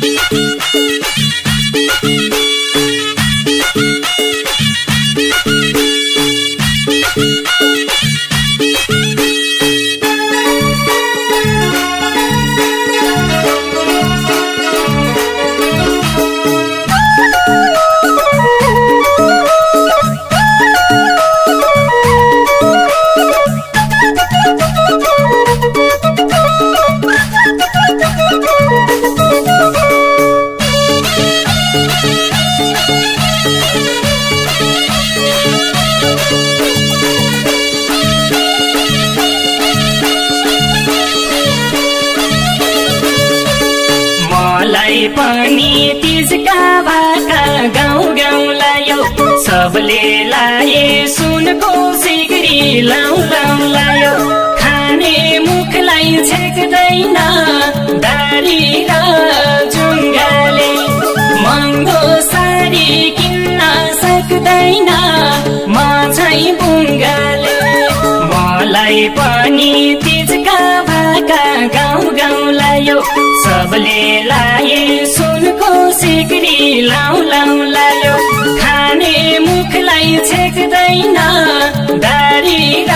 Thank you. पनि तिजका भाका गाउँ गाउँ लायो। सबले लाए सुनको सिगरी लाउ लाउ लायो। खाने मुखलाई छेक्दैन दारी र जुङ्गाले। महँगो साडी किन्न सक्दैन म झै बुङ्गाले। मलाई पनि तिजका गाउँ गाउँ लायो? सबले लाए सुनको सिक्री लाउ लाउ लायो। खाने मुखलाई छेक्दैन दारी र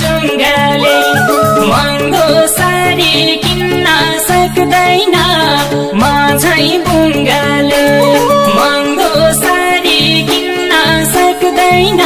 जुङ्गाले। महँगो साडी किन्न सक्दैन म झै बुङ्गाले। महँगो साडी किन्न सक्दैन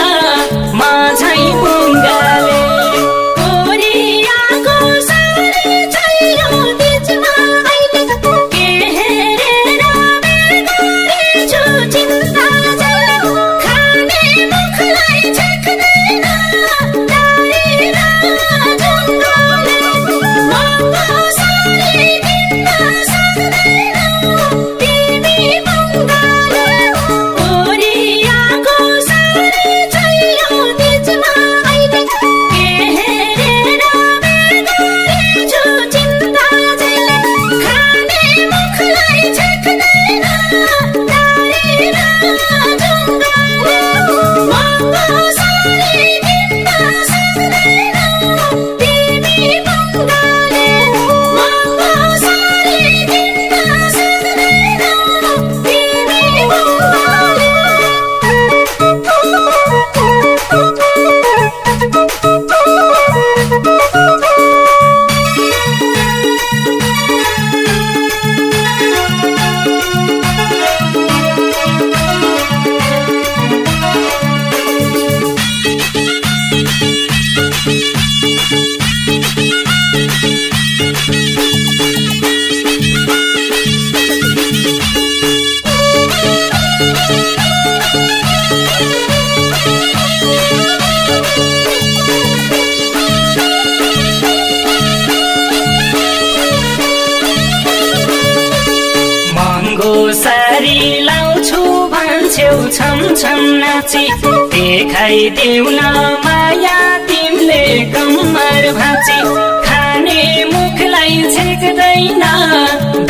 छम नाची। देखाइदेऊ न माया तिमीले कम्मर भाँची। खाने मुखलाई छेक्दैन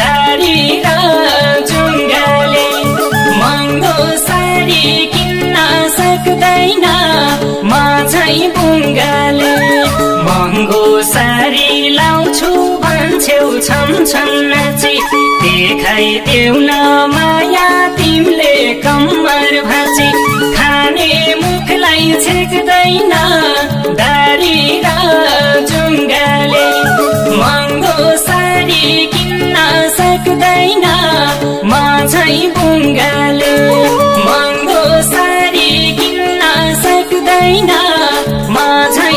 दारी र जुङ्गाले। महँगो साडी किन्न सक्दैन म झै बुङ्गाले। भन्छौ छम छम नाची। देखाइदेऊ न माया तिमीले कम्मर भाँची। खाने मुखलाई छेक्दैन दारी र जुङ्गाले। महँगो साडी किन्न सक्दैन म झै बुङ्गाले। महँगो साडी किन्न सक्दैन म झै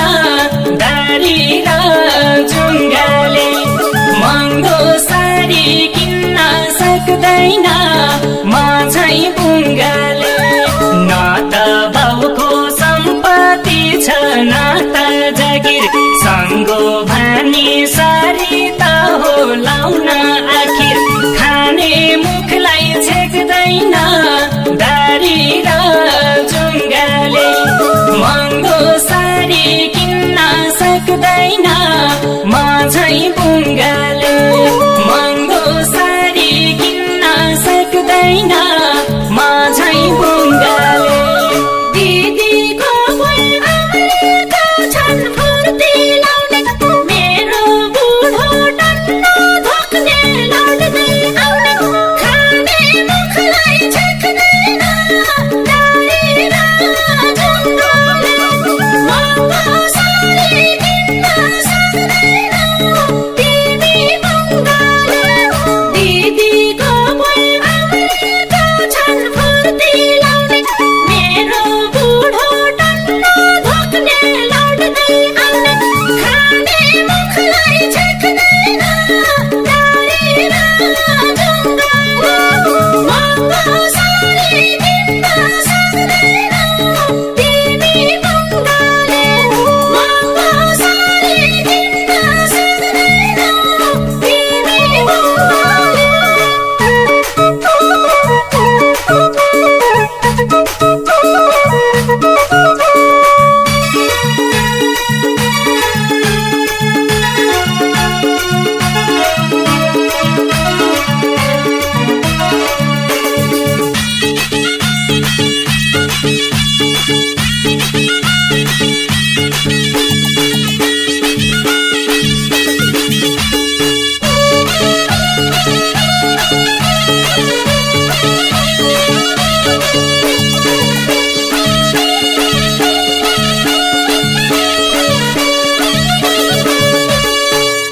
ain't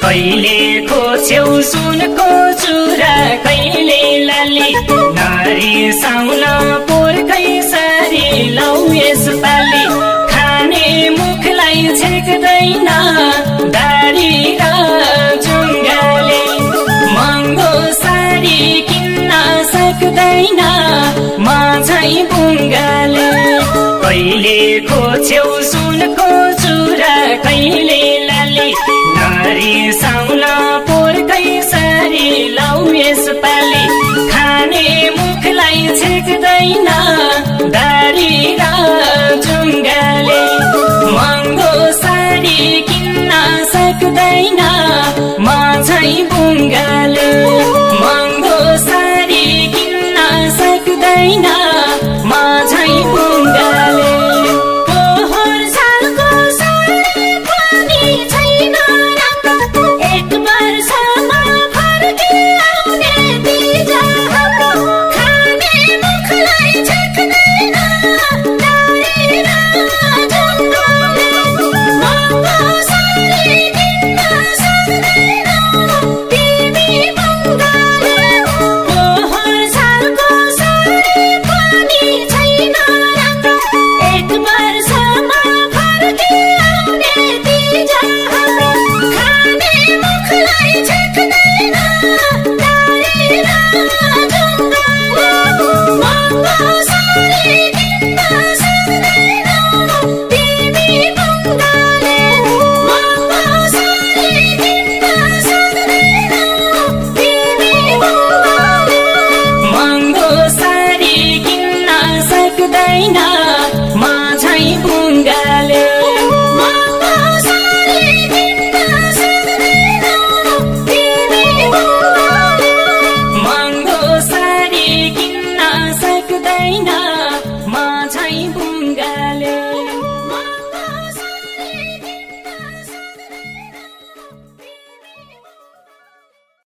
कहिलेको छेउ सुनको चुरा कहिले लाली नारी साउन पोर्खै गरी लौ यसपालि खाने मुखलाई छेक्दैन दारी र जुङ्गाले महँगो साडी किन्न सक्दैन। माझै बुङ्गाले कहिलेको छेउ सुनको चुरा कहिले लाली। नारी साउन पोर्कै सारी लौ यसपालि खाने मुखलाई छेक्दैन reina